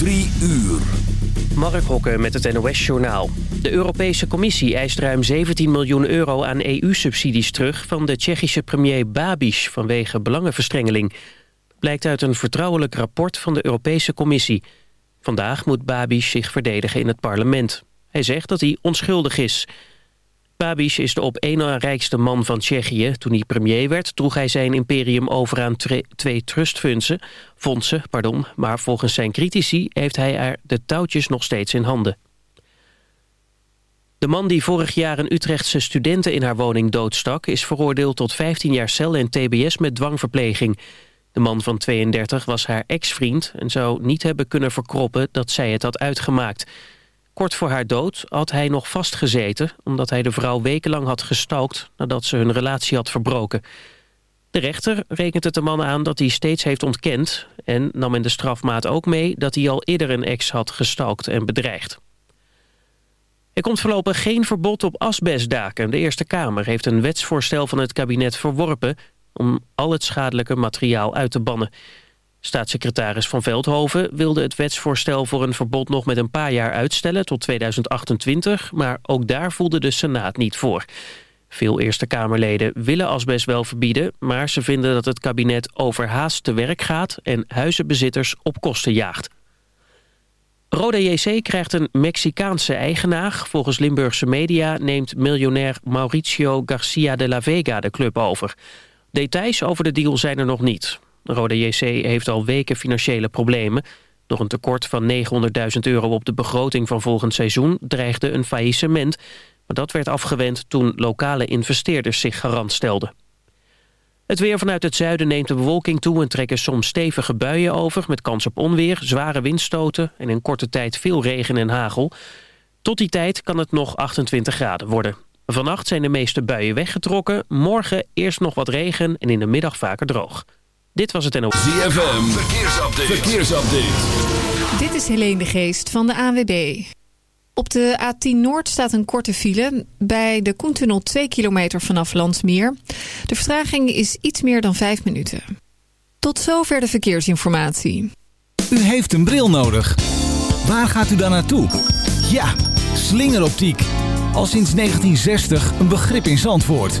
Drie uur. Mark Hokken met het NOS-journaal. De Europese Commissie eist ruim 17 miljoen euro aan EU-subsidies terug... van de Tsjechische premier Babiš vanwege belangenverstrengeling. Blijkt uit een vertrouwelijk rapport van de Europese Commissie. Vandaag moet Babiš zich verdedigen in het parlement. Hij zegt dat hij onschuldig is... Babiš is de op één na rijkste man van Tsjechië. Toen hij premier werd, droeg hij zijn imperium over aan twee trustfondsen. Fondsen, pardon, maar volgens zijn critici heeft hij er de touwtjes nog steeds in handen. De man die vorig jaar een Utrechtse studenten in haar woning doodstak... is veroordeeld tot 15 jaar cel en tbs met dwangverpleging. De man van 32 was haar ex-vriend en zou niet hebben kunnen verkroppen dat zij het had uitgemaakt... Kort voor haar dood had hij nog vastgezeten... omdat hij de vrouw wekenlang had gestalkt nadat ze hun relatie had verbroken. De rechter rekent het de man aan dat hij steeds heeft ontkend... en nam in de strafmaat ook mee dat hij al eerder een ex had gestalkt en bedreigd. Er komt voorlopig geen verbod op asbestdaken. De Eerste Kamer heeft een wetsvoorstel van het kabinet verworpen... om al het schadelijke materiaal uit te bannen. Staatssecretaris Van Veldhoven wilde het wetsvoorstel voor een verbod nog met een paar jaar uitstellen tot 2028, maar ook daar voelde de Senaat niet voor. Veel Eerste Kamerleden willen asbest wel verbieden, maar ze vinden dat het kabinet overhaast te werk gaat en huizenbezitters op kosten jaagt. Roda JC krijgt een Mexicaanse eigenaar. Volgens Limburgse media neemt miljonair Mauricio Garcia de la Vega de club over. Details over de deal zijn er nog niet. Rode JC heeft al weken financiële problemen. Nog een tekort van 900.000 euro op de begroting van volgend seizoen dreigde een faillissement. Maar dat werd afgewend toen lokale investeerders zich garant stelden. Het weer vanuit het zuiden neemt de bewolking toe en trekken soms stevige buien over... met kans op onweer, zware windstoten en in korte tijd veel regen en hagel. Tot die tijd kan het nog 28 graden worden. Vannacht zijn de meeste buien weggetrokken. Morgen eerst nog wat regen en in de middag vaker droog. Dit was het NOS. ZFM, verkeersupdate. verkeersupdate. Dit is Helene de Geest van de ANWB. Op de A10 Noord staat een korte file. Bij de Koentunnel 2 kilometer vanaf Landsmeer. De vertraging is iets meer dan 5 minuten. Tot zover de verkeersinformatie. U heeft een bril nodig. Waar gaat u dan naartoe? Ja, slingeroptiek. Al sinds 1960 een begrip in Zandvoort.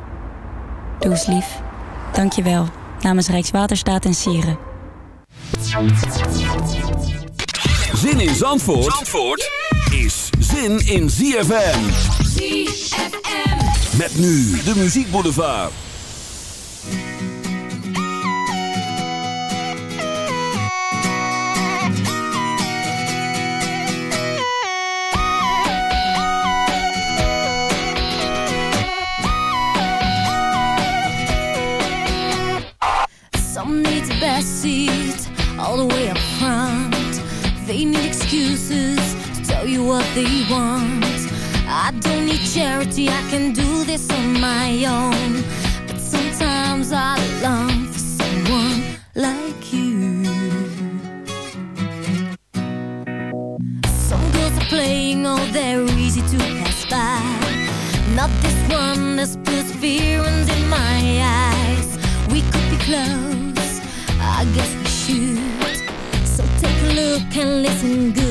Doe eens lief. Dank je wel. Namens Rijkswaterstaat en Sieren. Zin in Zandvoort, Zandvoort is zin in ZFM. ZFM. Met nu de muziekboulevard. seat, all the way up front. They need excuses to tell you what they want. I don't need charity, I can do this on my own. But sometimes I long for someone like you. Some girls are playing, oh, they're easy to pass by. Not this one, there's perseverance in my eyes. We could be close, I guess we should. So take a look and listen good.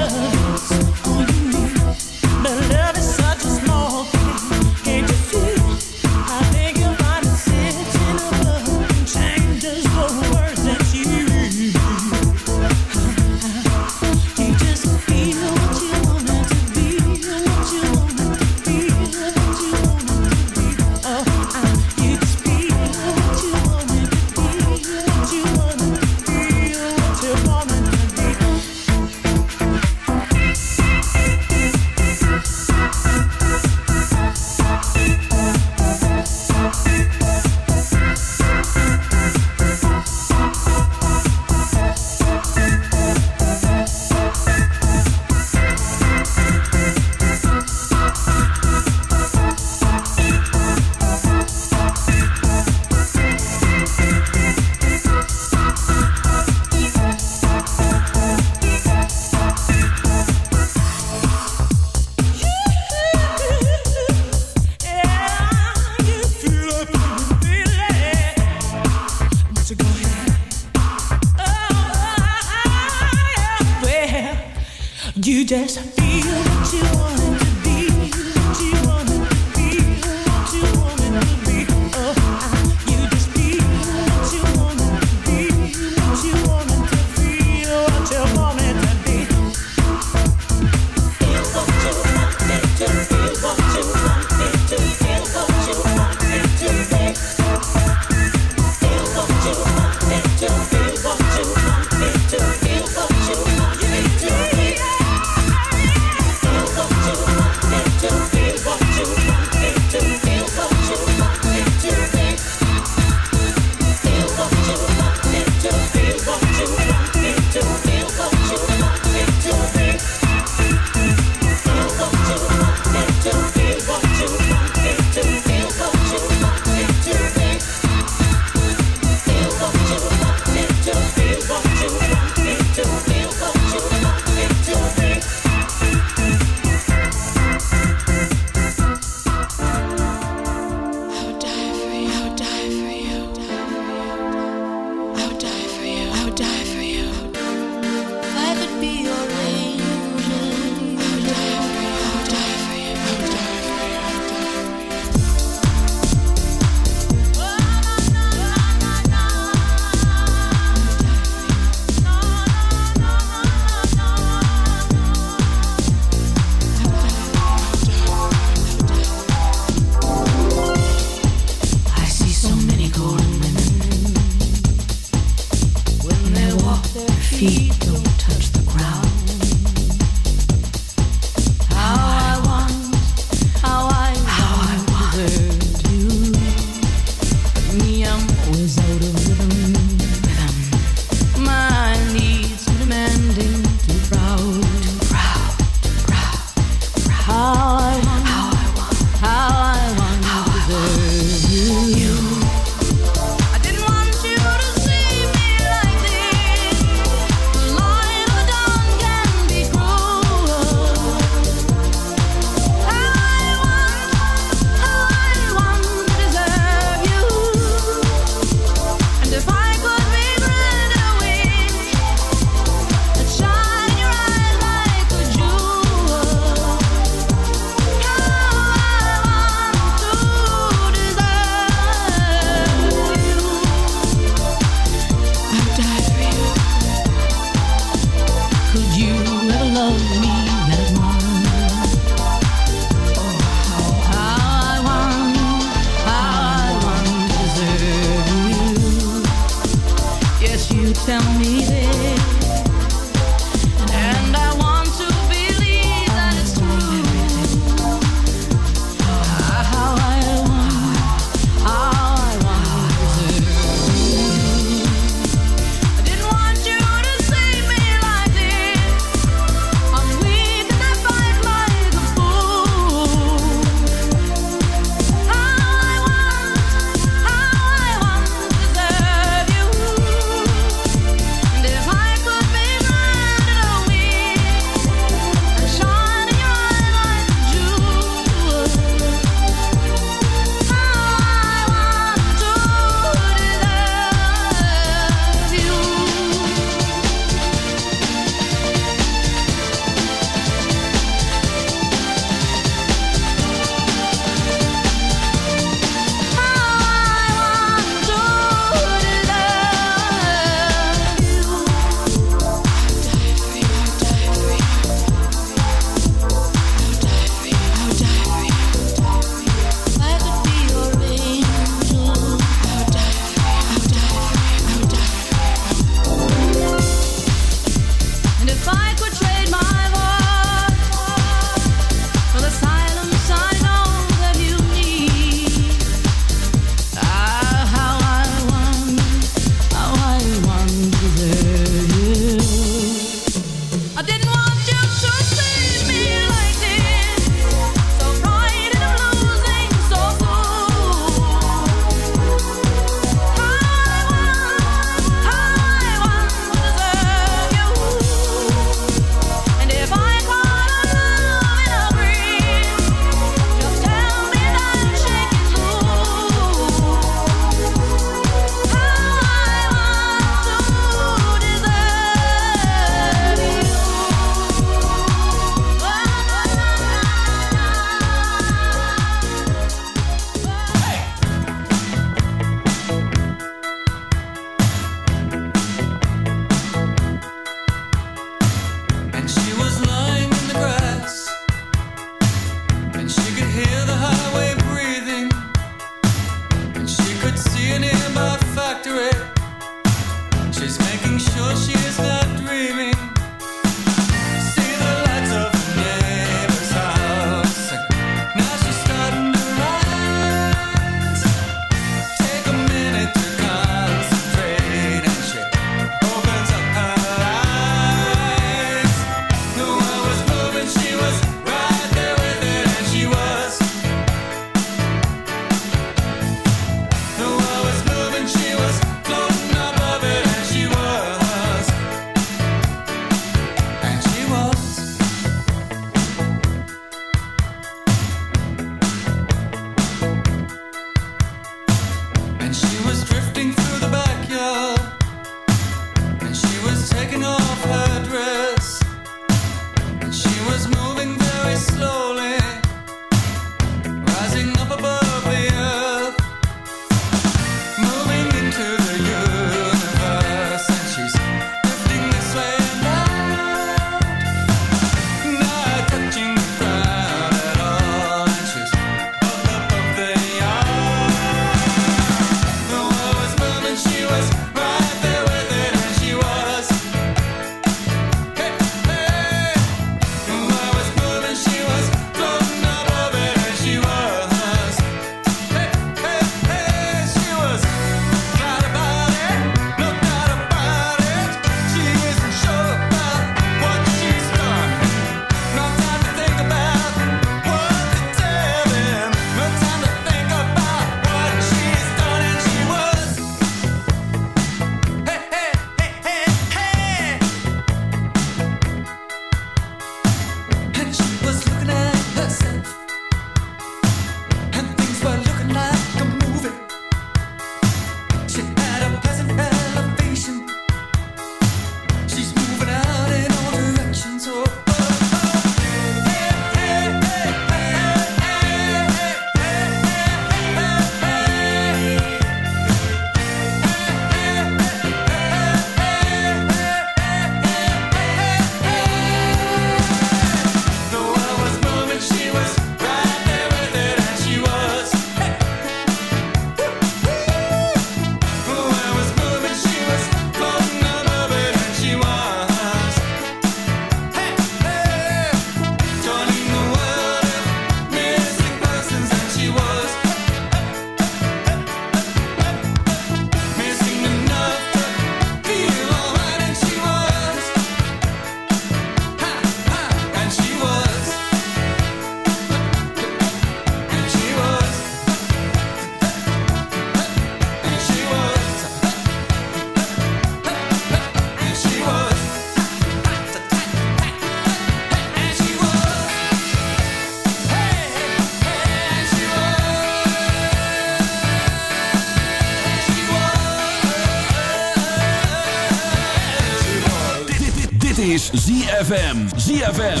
Is ZFM. ZFM.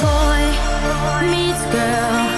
Boy meets girl.